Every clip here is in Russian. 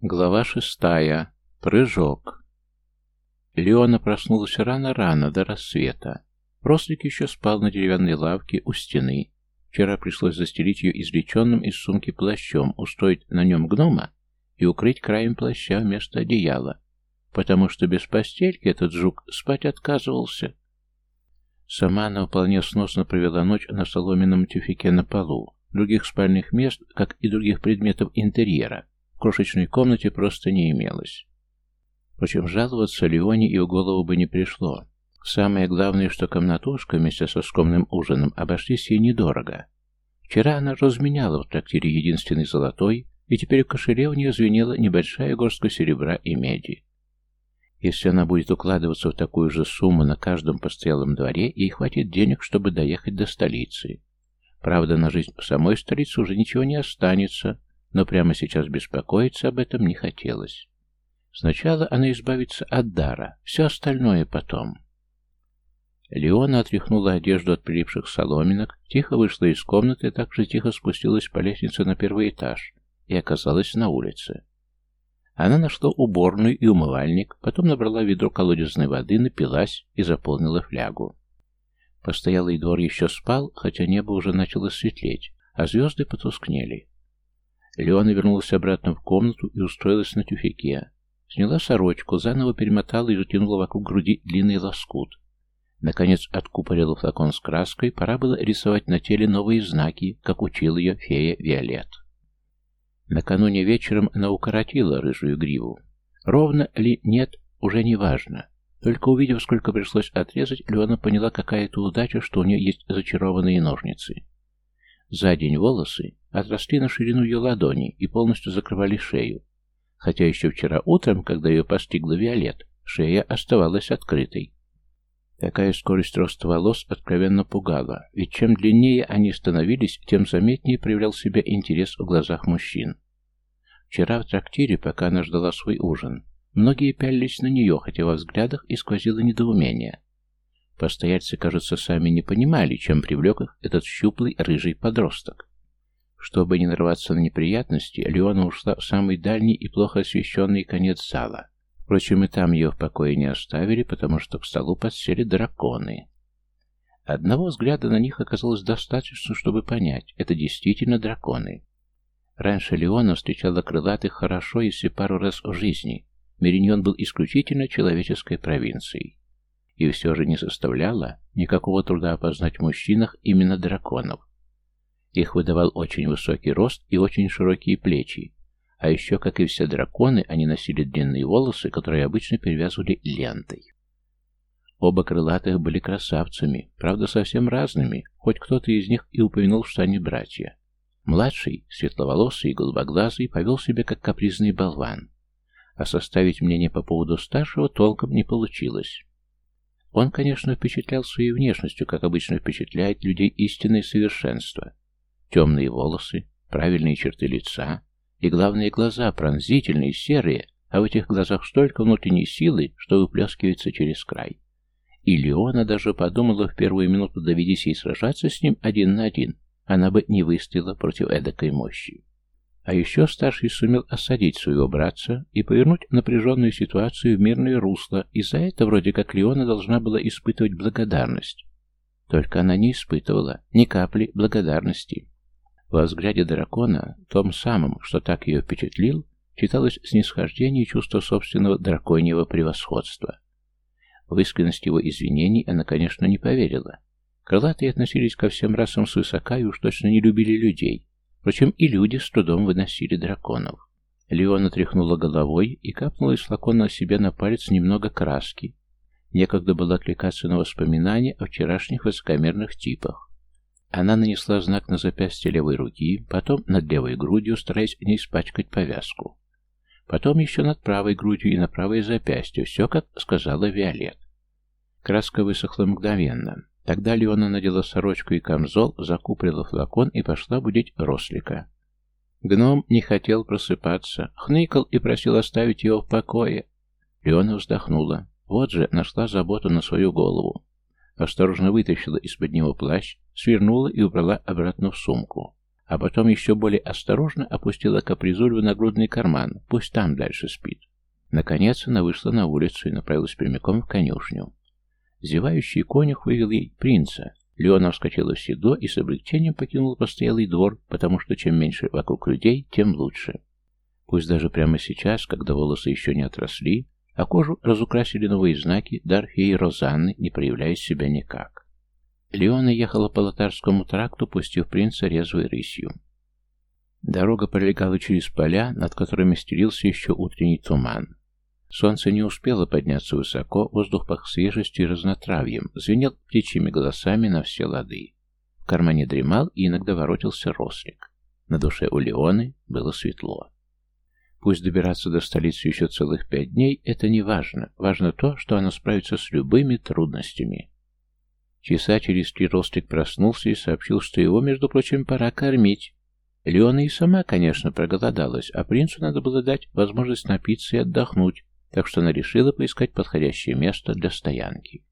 Глава шестая. Прыжок. Леона проснулась рано-рано, до рассвета. Рослик еще спал на деревянной лавке у стены. Вчера пришлось застелить ее извлеченным из сумки плащом, устроить на нем гнома и укрыть краем плаща вместо одеяла, потому что без постельки этот жук спать отказывался. Сама она вполне сносно провела ночь на соломенном тюфике на полу. Других спальных мест, как и других предметов интерьера, в крошечной комнате просто не имелось. Впрочем, жаловаться Леоне и в голову бы не пришло. Самое главное, что комнатушка вместе со скромным ужином обошлись ей недорого. Вчера она разменяла в трактире единственный золотой, и теперь в кошеле у нее звенела небольшая горстка серебра и меди. Если она будет укладываться в такую же сумму на каждом постоялом дворе, ей хватит денег, чтобы доехать до столицы. Правда, на жизнь в самой столице уже ничего не останется, но прямо сейчас беспокоиться об этом не хотелось. Сначала она избавится от дара, все остальное потом. Леона отряхнула одежду от прилипших соломинок, тихо вышла из комнаты, также тихо спустилась по лестнице на первый этаж и оказалась на улице. Она нашла уборную и умывальник, потом набрала ведро колодезной воды, напилась и заполнила флягу. Постоялый двор еще спал, хотя небо уже начало светлеть, а звезды потускнели. Леона вернулась обратно в комнату и устроилась на тюфяке. Сняла сорочку, заново перемотала и затянула вокруг груди длинный лоскут. Наконец откупорила флакон с краской, пора было рисовать на теле новые знаки, как учил ее фея Виолет. Накануне вечером она укоротила рыжую гриву. Ровно ли нет, уже не важно. Только увидев, сколько пришлось отрезать, Леона поняла, какая это удача, что у нее есть зачарованные ножницы. За день волосы отросли на ширину ее ладони и полностью закрывали шею. Хотя еще вчера утром, когда ее постигла Виолет, шея оставалась открытой. Такая скорость роста волос откровенно пугала, ведь чем длиннее они становились, тем заметнее проявлял себя интерес в глазах мужчин. Вчера в трактире, пока она ждала свой ужин, многие пялились на нее, хотя во взглядах и сквозило недоумение. Постояльцы, кажется, сами не понимали, чем привлек их этот щуплый рыжий подросток. Чтобы не нарваться на неприятности, Леона ушла в самый дальний и плохо освещенный конец зала. Впрочем, и там ее в покое не оставили, потому что к столу подсели драконы. Одного взгляда на них оказалось достаточно, чтобы понять, это действительно драконы. Раньше Леона встречала крылатых хорошо, если пару раз в жизни. Мериньон был исключительно человеческой провинцией и все же не составляло никакого труда опознать в мужчинах именно драконов. Их выдавал очень высокий рост и очень широкие плечи, а еще, как и все драконы, они носили длинные волосы, которые обычно перевязывали лентой. Оба крылатых были красавцами, правда совсем разными, хоть кто-то из них и упомянул, что они братья. Младший, светловолосый и голубоглазый, повел себя как капризный болван, а составить мнение по поводу старшего толком не получилось. Он, конечно, впечатлял своей внешностью, как обычно впечатляет людей истинное совершенство. Темные волосы, правильные черты лица и, главные глаза пронзительные, серые, а в этих глазах столько внутренней силы, что выплескивается через край. И Леона даже подумала в первую минуту, доведись ей сражаться с ним один на один, она бы не выстояла против эдакой мощи. А еще старший сумел осадить своего братца и повернуть напряженную ситуацию в мирное русло, и за это вроде как Леона должна была испытывать благодарность. Только она не испытывала ни капли благодарности. Во взгляде дракона, том самом, что так ее впечатлил, читалось снисхождение и чувство собственного драконьего превосходства. В искренность его извинений она, конечно, не поверила. Крылатые относились ко всем расам свысока и уж точно не любили людей, Впрочем, и люди с трудом выносили драконов. Леона тряхнула головой и капнула из флакона себе на палец немного краски. Некогда было отвлекаться на воспоминания о вчерашних высокомерных типах. Она нанесла знак на запястье левой руки, потом над левой грудью, стараясь не испачкать повязку. Потом еще над правой грудью и на правое запястье, все, как сказала Виолет. Краска высохла мгновенно. Тогда Леона надела сорочку и камзол, закуприла флакон и пошла будить рослика. Гном не хотел просыпаться, хныкал и просил оставить его в покое. Леона вздохнула. Вот же, нашла заботу на свою голову. Осторожно вытащила из-под него плащ, свернула и убрала обратно в сумку. а потом еще более осторожно опустила капризулю в нагрудный карман, пусть там дальше спит. Наконец она вышла на улицу и направилась прямиком в конюшню. Зевающий конюх вывел ей принца. Леона вскочила в седло и с облегчением покинула постоялый двор, потому что чем меньше вокруг людей, тем лучше. Пусть даже прямо сейчас, когда волосы еще не отросли, а кожу разукрасили новые знаки, дар феи Розанны не проявляет себя никак. Леона ехала по Лотарскому тракту, пустив принца резвой рысью. Дорога пролегала через поля, над которыми стелился еще утренний туман. Солнце не успело подняться высоко, воздух пах свежестью и разнотравьем, звенел птичьими голосами на все лады. В кармане дремал и иногда воротился рослик. На душе у Леоны было светло. Пусть добираться до столицы еще целых пять дней, это не важно. Важно то, что она справится с любыми трудностями. Часа через три Рослик проснулся и сообщил, что его, между прочим, пора кормить. Леона и сама, конечно, проголодалась, а принцу надо было дать возможность напиться и отдохнуть, так что она решила поискать подходящее место для стоянки.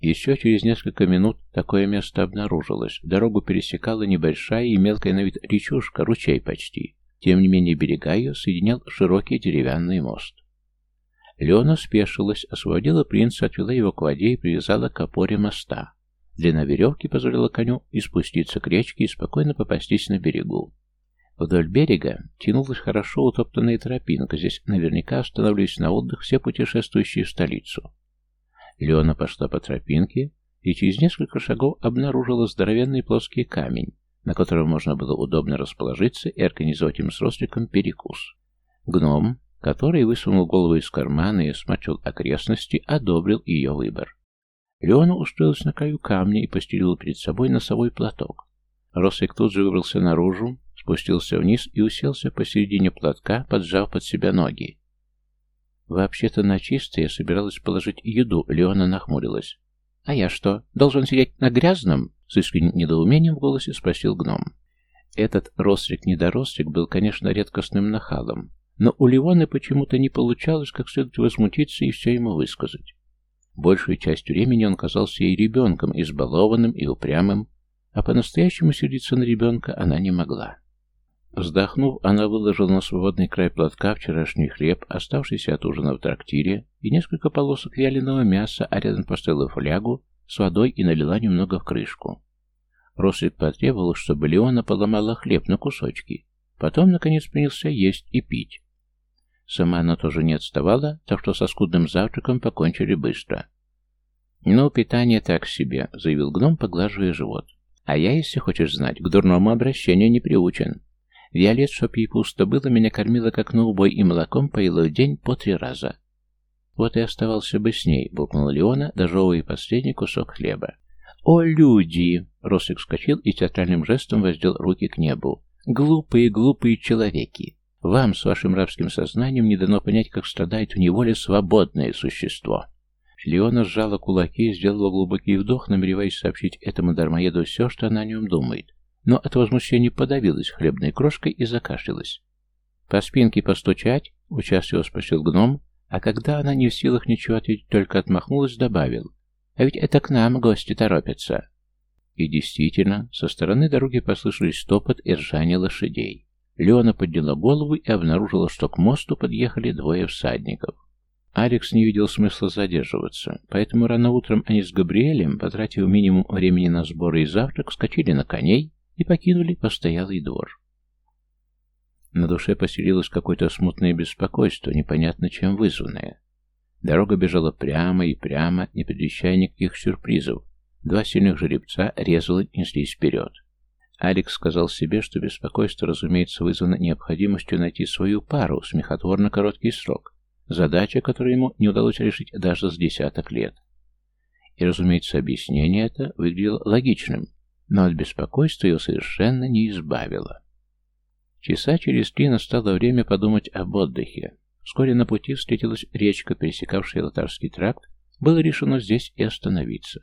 Еще через несколько минут такое место обнаружилось. Дорогу пересекала небольшая и мелкая на вид речушка, ручей почти. Тем не менее берега ее соединял широкий деревянный мост. Леона спешилась, освободила принца, отвела его к воде и привязала к опоре моста. Длина веревки позволила коню и спуститься к речке и спокойно попастись на берегу. Вдоль берега тянулась хорошо утоптанная тропинка, здесь наверняка остановились на отдых все путешествующие в столицу. Леона пошла по тропинке и через несколько шагов обнаружила здоровенный плоский камень, на котором можно было удобно расположиться и организовать им с росликом перекус. Гном, который высунул голову из кармана и осмотрел окрестности, одобрил ее выбор. Леона устроилась на краю камня и постелила перед собой носовой платок. Рослик тут же выбрался наружу, спустился вниз и уселся посередине платка, поджав под себя ноги. Вообще-то на чистое собиралась положить еду, Леона нахмурилась. «А я что, должен сидеть на грязном?» С искренним недоумением в голосе спросил гном. Этот рослик-недорослик был, конечно, редкостным нахалом, но у Леоны почему-то не получалось как следует возмутиться и все ему высказать. Большую часть времени он казался ей ребенком, избалованным и упрямым, а по-настоящему сердиться на ребенка она не могла. Вздохнув, она выложила на свободный край платка вчерашний хлеб, оставшийся от ужина в трактире, и несколько полосок вяленого мяса, а рядом поставила флягу с водой и налила немного в крышку. Рослик потребовал, чтобы Леона поломала хлеб на кусочки. Потом, наконец, принялся есть и пить. Сама она тоже не отставала, так что со скудным завтраком покончили быстро. «Ну, питание так себе», — заявил гном, поглаживая живот. «А я, если хочешь знать, к дурному обращению не приучен. Виолет, чтоб ей пусто было, меня кормила как на убой и молоком поила в день по три раза. Вот и оставался бы с ней, буркнула Леона, дожевывая последний кусок хлеба. «О, люди!» — Росик вскочил и театральным жестом воздел руки к небу. «Глупые, глупые человеки! Вам с вашим рабским сознанием не дано понять, как страдает в неволе свободное существо!» Леона сжала кулаки и сделала глубокий вдох, намереваясь сообщить этому дармоеду все, что она о нем думает но от возмущения подавилась хлебной крошкой и закашлялась. «По спинке постучать?» — участливо спросил гном, а когда она не в силах ничего ответить, только отмахнулась, добавил. «А ведь это к нам гости торопятся». И действительно, со стороны дороги послышались стопот и ржание лошадей. Леона подняла голову и обнаружила, что к мосту подъехали двое всадников. Алекс не видел смысла задерживаться, поэтому рано утром они с Габриэлем, потратив минимум времени на сборы и завтрак, скачали на коней и покинули постоялый двор. На душе поселилось какое-то смутное беспокойство, непонятно чем вызванное. Дорога бежала прямо и прямо, не предвещая никаких сюрпризов. Два сильных жеребца резало неслись вперед. Алекс сказал себе, что беспокойство, разумеется, вызвано необходимостью найти свою пару смехотворно короткий срок, задача, которую ему не удалось решить даже с десяток лет. И, разумеется, объяснение это выглядело логичным, но от беспокойства ее совершенно не избавило. Часа через три настало время подумать об отдыхе. Вскоре на пути встретилась речка, пересекавшая Лотарский тракт, было решено здесь и остановиться.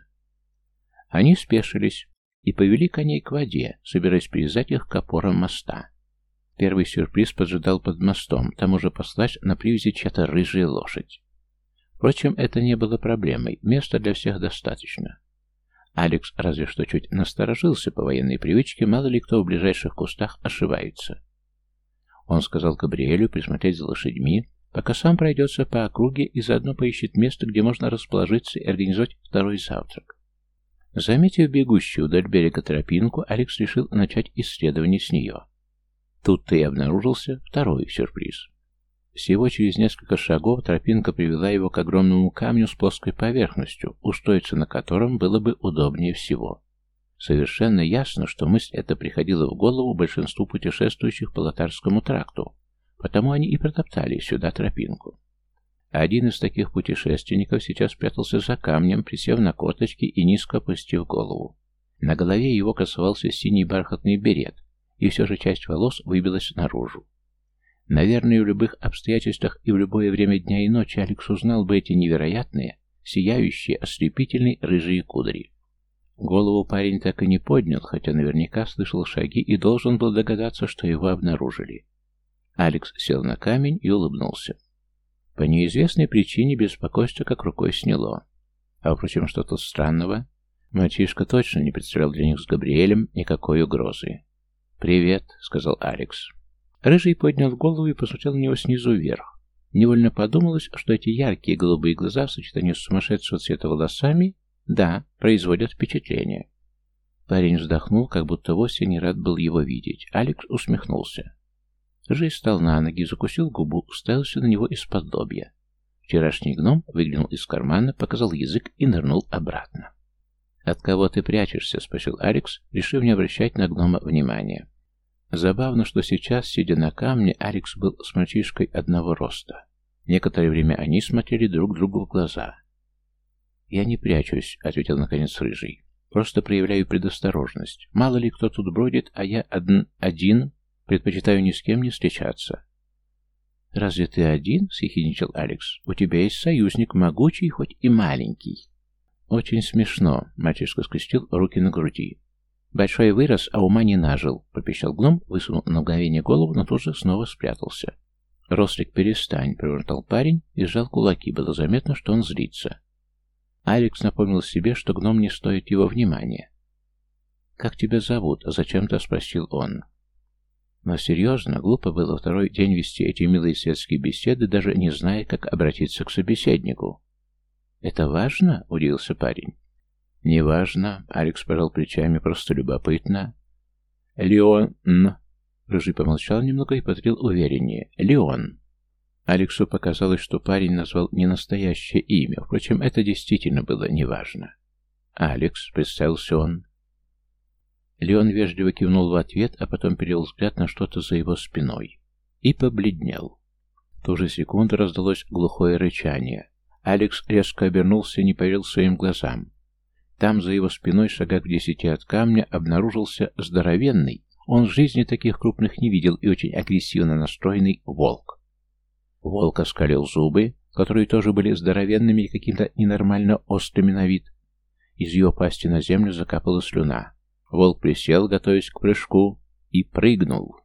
Они спешились и повели коней к воде, собираясь привязать их к опорам моста. Первый сюрприз поджидал под мостом, там уже послась на привязи чья-то рыжая лошадь. Впрочем, это не было проблемой, места для всех достаточно. Алекс разве что чуть насторожился по военной привычке, мало ли кто в ближайших кустах ошибается. Он сказал Габриэлю присмотреть за лошадьми, пока сам пройдется по округе и заодно поищет место, где можно расположиться и организовать второй завтрак. Заметив бегущую вдоль берега тропинку, Алекс решил начать исследование с нее. Тут-то и обнаружился второй сюрприз. Всего через несколько шагов тропинка привела его к огромному камню с плоской поверхностью, устроиться на котором было бы удобнее всего. Совершенно ясно, что мысль эта приходила в голову большинству путешествующих по Лотарскому тракту, потому они и протоптали сюда тропинку. Один из таких путешественников сейчас прятался за камнем, присев на корточки и низко опустив голову. На голове его красовался синий бархатный берет, и все же часть волос выбилась наружу. Наверное, в любых обстоятельствах и в любое время дня и ночи Алекс узнал бы эти невероятные, сияющие, ослепительные рыжие кудри. Голову парень так и не поднял, хотя наверняка слышал шаги и должен был догадаться, что его обнаружили. Алекс сел на камень и улыбнулся. По неизвестной причине беспокойство как рукой сняло. А, впрочем, что тут странного? Мальчишка точно не представлял для них с Габриэлем никакой угрозы. «Привет», — сказал Алекс. Рыжий поднял голову и посмотрел на него снизу вверх. Невольно подумалось, что эти яркие голубые глаза в сочетании с сумасшедшего цвета волосами, да, производят впечатление. Парень вздохнул, как будто вовсе не рад был его видеть. Алекс усмехнулся. Рыжий встал на ноги, закусил губу, уставился на него из-под лобья. Вчерашний гном выглянул из кармана, показал язык и нырнул обратно. «От кого ты прячешься?» — спросил Алекс, решив не обращать на гнома внимания. Забавно, что сейчас, сидя на камне, Алекс был с мальчишкой одного роста. Некоторое время они смотрели друг другу в глаза. «Я не прячусь», — ответил наконец Рыжий. «Просто проявляю предосторожность. Мало ли кто тут бродит, а я один, один предпочитаю ни с кем не встречаться». «Разве ты один?» — съехидничал Алекс. «У тебя есть союзник, могучий, хоть и маленький». «Очень смешно», — мальчишка скрестил руки на груди. «Большой вырос, а ума не нажил», — пропищал гном, высунул на мгновение голову, но тут же снова спрятался. «Рослик, перестань», — пробормотал парень и сжал кулаки. Было заметно, что он злится. Алекс напомнил себе, что гном не стоит его внимания. «Как тебя зовут?» — зачем-то спросил он. Но серьезно, глупо было второй день вести эти милые светские беседы, даже не зная, как обратиться к собеседнику. «Это важно?» — удивился парень. «Неважно», — Алекс пожал плечами, просто любопытно. «Леон...» Рыжий помолчал немного и повторил увереннее. «Леон». Алексу показалось, что парень назвал не настоящее имя, впрочем, это действительно было неважно. «Алекс», — представился он. Леон вежливо кивнул в ответ, а потом перевел взгляд на что-то за его спиной. И побледнел. В ту же секунду раздалось глухое рычание. Алекс резко обернулся и не поверил своим глазам. Там, за его спиной, шагах в десяти от камня, обнаружился здоровенный, он в жизни таких крупных не видел и очень агрессивно настроенный волк. Волк оскалил зубы, которые тоже были здоровенными и каким-то ненормально острыми на вид. Из его пасти на землю закапала слюна. Волк присел, готовясь к прыжку, и прыгнул.